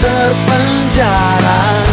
terpenjara.